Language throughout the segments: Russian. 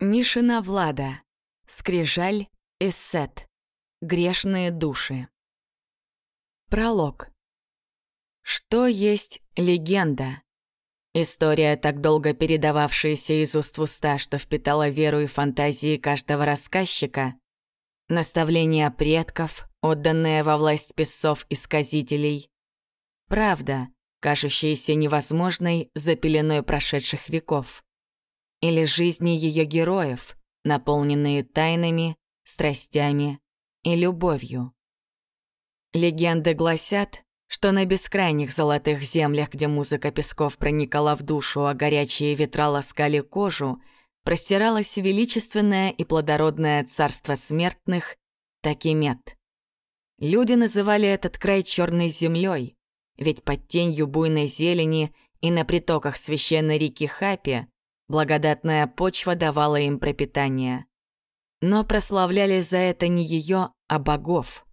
Мишина Влада. Скрижаль. Эссет. Грешные души. Пролог. Что есть легенда? История, так долго передававшаяся из уст в уста, что впитала веру и фантазии каждого рассказчика. Наставления предков, отданные во власть песцов-исказителей. Правда, кажущаяся невозможной за пеленой прошедших веков или жизни ее героев, наполненные тайнами, страстями и любовью. Легенды гласят, что на бескрайних золотых землях, где музыка песков проникала в душу, а горячие ветра ласкали кожу, простиралось величественное и плодородное царство смертных Такимет. Люди называли этот край черной землей, ведь под тенью буйной зелени и на притоках священной реки Хапи Благодатная почва давала им пропитание. Но прославляли за это не ее, а богов.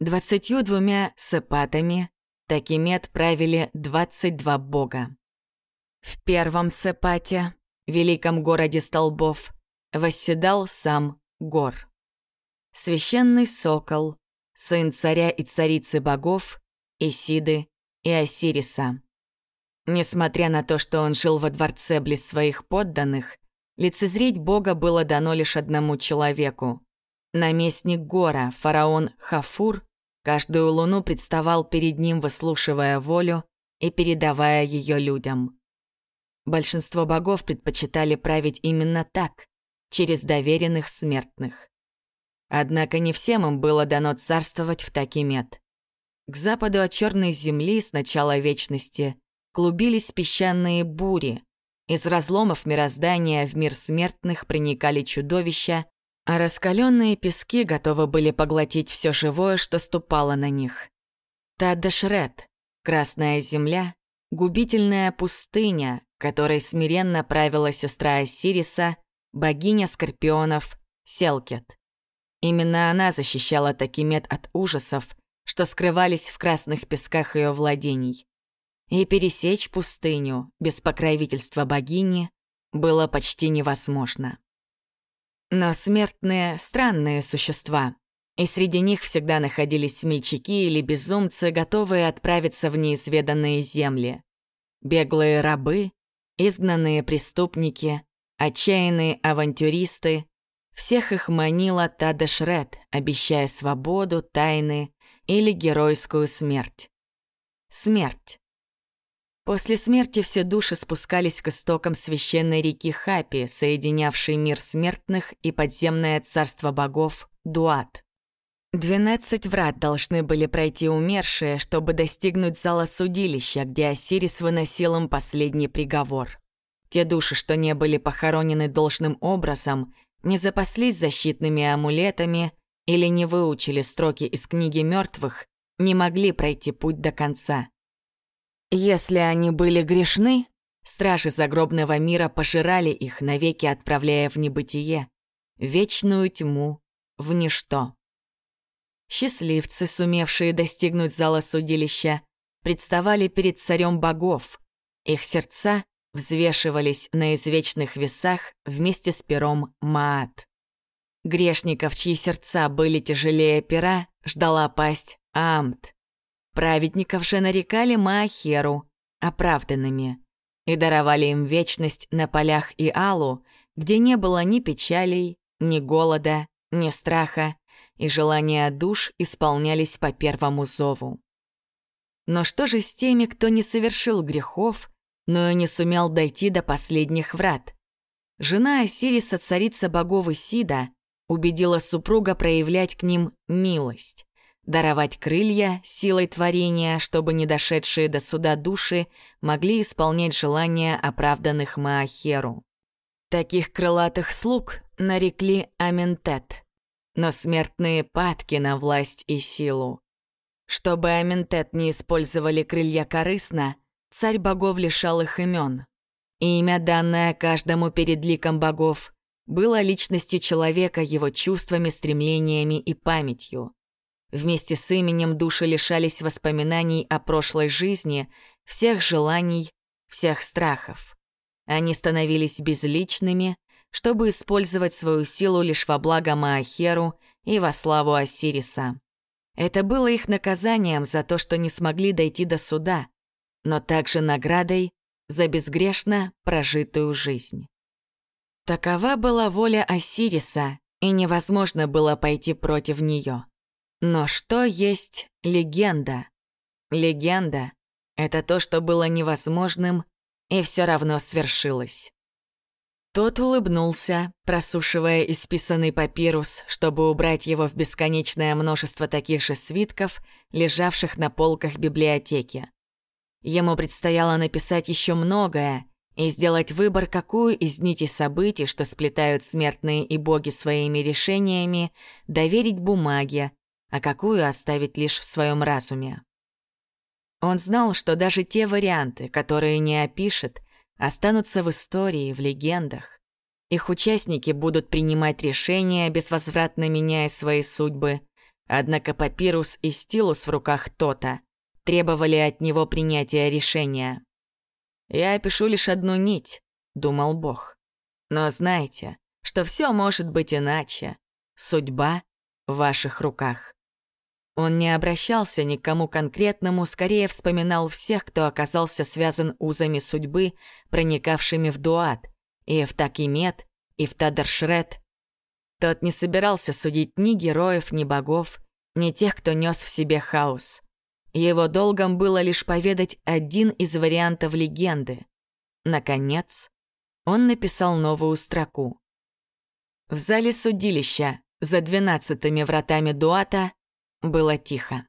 Двадцатью двумя сепатами Такимет правили двадцать два бога. В первом сепате, великом городе столбов, восседал сам Гор. Священный сокол, сын царя и царицы богов, Исиды и Осириса. Несмотря на то, что он жил во дворце близ своих подданных, лицезреть Бога было дано лишь одному человеку. Наместник Гора, фараон Хафур, каждую луну представал перед ним, выслушивая волю и передавая ее людям. Большинство богов предпочитали править именно так, через доверенных смертных. Однако не всем им было дано царствовать в Такимет. К западу от Черной земли с начала вечности клубились песчаные бури. Из разломов мироздания в мир смертных проникали чудовища, а раскаленные пески готовы были поглотить все живое, что ступало на них. Тадашред, Красная Земля, губительная пустыня, которой смиренно правила сестра Осириса, богиня скорпионов Селкет. Именно она защищала Такимет от ужасов, что скрывались в красных песках ее владений и пересечь пустыню без покровительства богини было почти невозможно. Но смертные — странные существа, и среди них всегда находились смельчаки или безумцы, готовые отправиться в неизведанные земли. Беглые рабы, изгнанные преступники, отчаянные авантюристы — всех их манила Тадешред, обещая свободу, тайны или геройскую смерть. Смерть После смерти все души спускались к истокам священной реки Хапи, соединявшей мир смертных и подземное царство богов Дуат. Двенадцать врат должны были пройти умершие, чтобы достигнуть зала судилища, где Осирис выносил им последний приговор. Те души, что не были похоронены должным образом, не запаслись защитными амулетами или не выучили строки из книги мертвых, не могли пройти путь до конца. Если они были грешны, стражи загробного мира пожирали их, навеки отправляя в небытие, вечную тьму, в ничто. Счастливцы, сумевшие достигнуть зала судилища, представали перед царем богов. Их сердца взвешивались на извечных весах вместе с пером Маат. Грешников, чьи сердца были тяжелее пера, ждала пасть Амт. Праведников же нарекали Маахеру, оправданными, и даровали им вечность на полях и Алу, где не было ни печалей, ни голода, ни страха, и желания душ исполнялись по первому зову. Но что же с теми, кто не совершил грехов, но и не сумел дойти до последних врат? Жена Осириса, царица богов Исида, убедила супруга проявлять к ним милость даровать крылья силой творения, чтобы не дошедшие до суда души могли исполнять желания оправданных Маахеру. Таких крылатых слуг нарекли Аментет, но смертные падки на власть и силу. Чтобы Аментет не использовали крылья корыстно, царь богов лишал их имен. И имя, данное каждому перед ликом богов, было личностью человека, его чувствами, стремлениями и памятью. Вместе с именем души лишались воспоминаний о прошлой жизни, всех желаний, всех страхов. Они становились безличными, чтобы использовать свою силу лишь во благо Маахеру и во славу Осириса. Это было их наказанием за то, что не смогли дойти до суда, но также наградой за безгрешно прожитую жизнь. Такова была воля Осириса, и невозможно было пойти против нее. Но что есть легенда? Легенда — это то, что было невозможным и все равно свершилось. Тот улыбнулся, просушивая исписанный папирус, чтобы убрать его в бесконечное множество таких же свитков, лежавших на полках библиотеки. Ему предстояло написать еще многое и сделать выбор, какую из нитей событий, что сплетают смертные и боги своими решениями, доверить бумаге, а какую оставить лишь в своем разуме. Он знал, что даже те варианты, которые не опишет, останутся в истории, в легендах. Их участники будут принимать решения, безвозвратно меняя свои судьбы. Однако папирус и стилус в руках Тота требовали от него принятия решения. «Я опишу лишь одну нить», — думал Бог. «Но знайте, что все может быть иначе. Судьба в ваших руках». Он не обращался ни к кому конкретному, скорее вспоминал всех, кто оказался связан узами судьбы, проникавшими в Дуат, и в Такимет, и в Тадершред. Тот не собирался судить ни героев, ни богов, ни тех, кто нес в себе хаос. Его долгом было лишь поведать один из вариантов легенды. Наконец, он написал новую строку. В зале судилища, за двенадцатыми вратами Дуата, было тихо.